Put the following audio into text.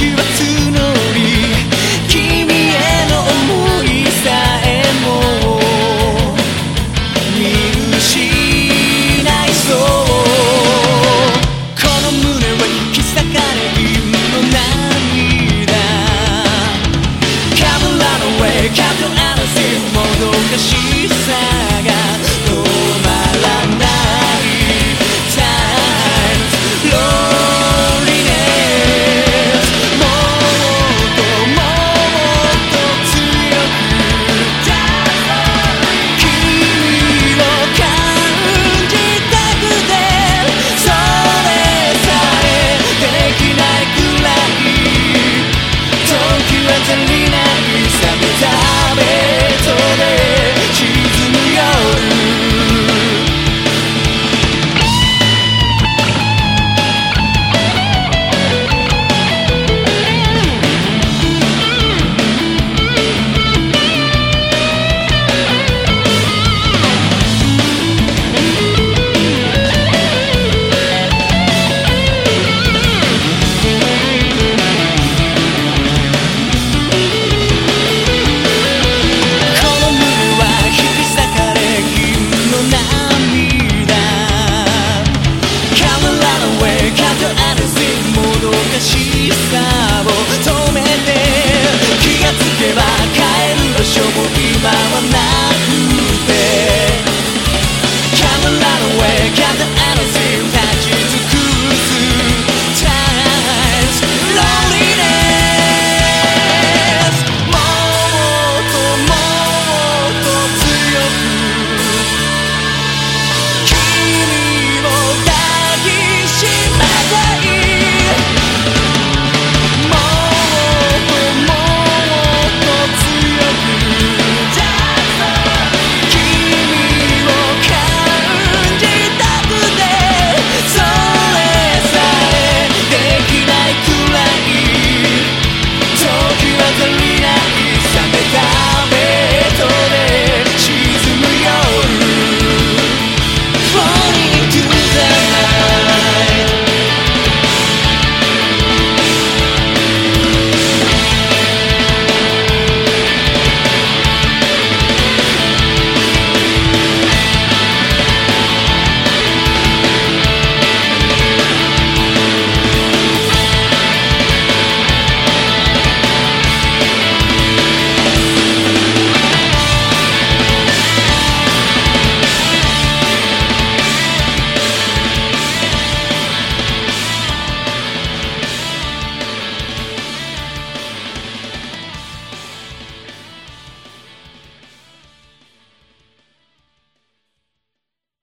you. to got the